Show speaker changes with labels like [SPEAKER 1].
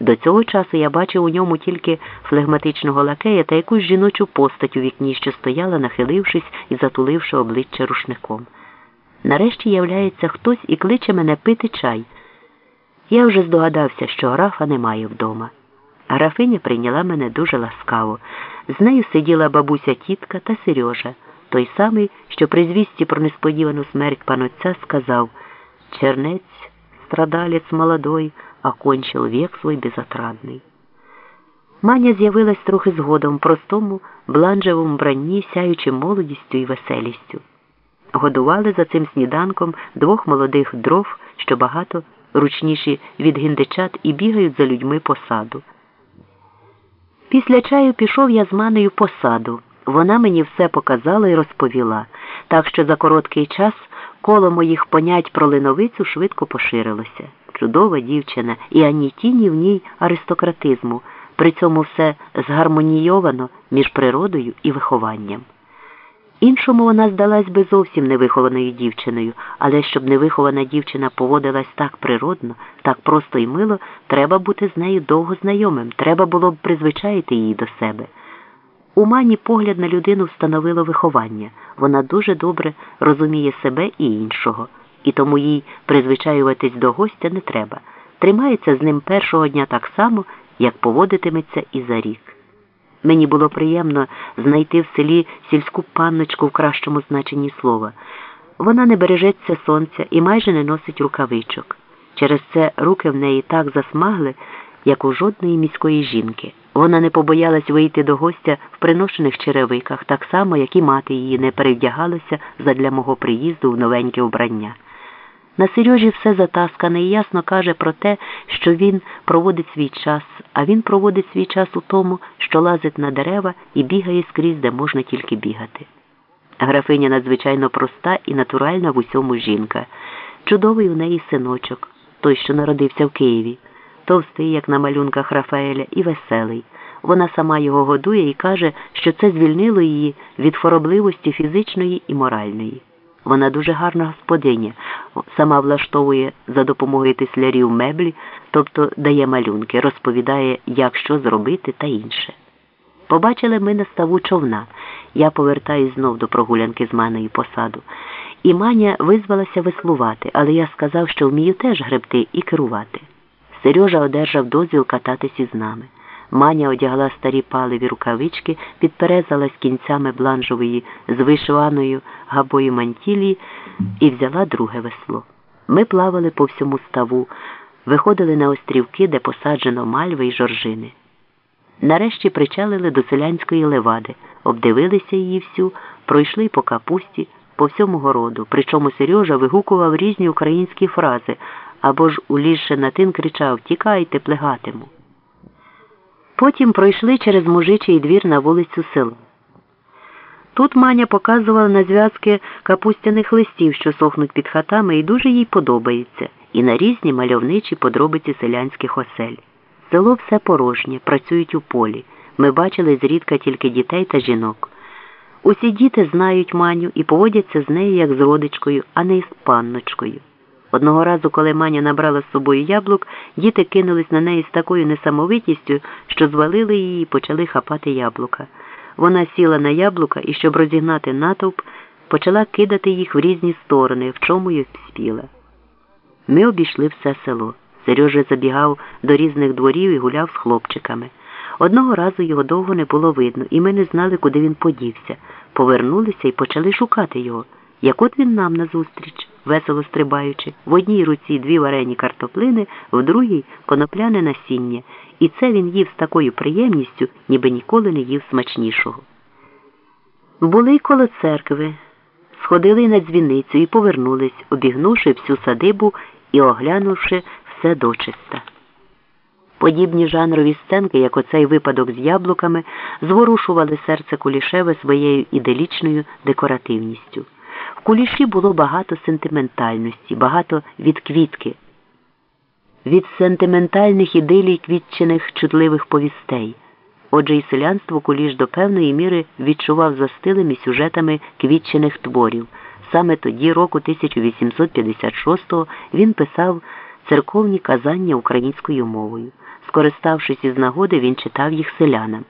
[SPEAKER 1] До цього часу я бачив у ньому тільки флегматичного лакея та якусь жіночу постать у вікні, що стояла, нахилившись і затуливши обличчя рушником. Нарешті являється хтось і кличе мене пити чай. Я вже здогадався, що графа немає вдома. Графиня прийняла мене дуже ласкаво. З нею сиділа бабуся тітка та Сережа, той самий, що при звісті про несподівану смерть панотця сказав Чернець, страдалець молодой, окончил век свой безотрадний. Маня з'явилась трохи згодом в простому, бланжевому бранні, сяючи молодістю і веселістю. Годували за цим сніданком двох молодих дров, що багато ручніші від гіндичат і бігають за людьми по саду. Після чаю пішов я з манею по саду. Вона мені все показала і розповіла, так що за короткий час коло моїх понять про линовицю швидко поширилося. Чудова дівчина, і ані тіні в ній аристократизму, при цьому все згармонійовано між природою і вихованням. Іншому вона здалась би зовсім невихованою дівчиною, але щоб невихована дівчина поводилась так природно, так просто і мило, треба бути з нею довго знайомим, треба було б призвичаїти її до себе. У мані погляд на людину встановило виховання. Вона дуже добре розуміє себе і іншого, і тому їй призвичаюватись до гостя не треба. Тримається з ним першого дня так само, як поводитиметься і за рік. Мені було приємно знайти в селі сільську панночку в кращому значенні слова. Вона не бережеться сонця і майже не носить рукавичок. Через це руки в неї так засмагли, як у жодної міської жінки. Вона не побоялась вийти до гостя в приношених черевиках, так само, як і мати її не перевдягалася задля мого приїзду в новеньке убрання. На Сережі все затаскане і ясно каже про те, що він проводить свій час, а він проводить свій час у тому, що лазить на дерева і бігає скрізь, де можна тільки бігати. Графиня надзвичайно проста і натуральна в усьому жінка. Чудовий у неї синочок, той, що народився в Києві, товстий, як на малюнках Рафаеля, і веселий. Вона сама його годує і каже, що це звільнило її від хоробливості фізичної і моральної. Вона дуже гарна господиня, сама влаштовує за допомогою тислярів меблі, тобто дає малюнки, розповідає, як що зробити та інше. Побачили ми на ставу човна. Я повертаюсь знов до прогулянки з маною посаду. І маня визвалася веслувати, але я сказав, що вмію теж гребти і керувати. Сережа одержав дозвіл кататись із нами. Маня одягла старі паливі рукавички, підперезалась кінцями бланжової з вишиваною габою мантілії і взяла друге весло. Ми плавали по всьому ставу, виходили на острівки, де посаджено мальви й жоржини. Нарешті причалили до селянської левади, обдивилися її всю, пройшли по капусті, по всьому городу, причому Сережа вигукував різні українські фрази або ж улізше на тин кричав Тікайте, плегатиму. Потім пройшли через мужичий двір на вулицю села. Тут Маня показувала на зв'язки капустяних листів, що сохнуть під хатами, і дуже їй подобається, і на різні мальовничі подробиці селянських осель. Село все порожнє, працюють у полі. Ми бачили зрідка тільки дітей та жінок. Усі діти знають Маню і поводяться з нею як з родичкою, а не з панночкою. Одного разу, коли Маня набрала з собою яблук, діти кинулись на неї з такою несамовитістю, що звалили її і почали хапати яблука. Вона сіла на яблука і, щоб розігнати натовп, почала кидати їх в різні сторони, в чому й спіла. Ми обійшли все село. Сережа забігав до різних дворів і гуляв з хлопчиками. Одного разу його довго не було видно, і ми не знали, куди він подівся. Повернулися і почали шукати його. Як от він нам назустріч, весело стрибаючи, в одній руці дві варені картоплини, в другій конопляне насіння, і це він їв з такою приємністю, ніби ніколи не їв смачнішого. Були й коло церкви, сходили на дзвіницю і повернулись, обігнувши всю садибу і оглянувши все дочиста. Подібні жанрові сценки, як оцей випадок з яблуками, зворушували серце Кулішеве своєю іделічною декоративністю. Куліші було багато сентиментальності, багато від квітки, від сентиментальних ідилій квітчених чутливих повістей. Отже, і селянство куліш до певної міри відчував за стилими сюжетами квітчених творів. Саме тоді, року 1856-го, він писав церковні казання українською мовою. Скориставшись із нагоди, він читав їх селянам.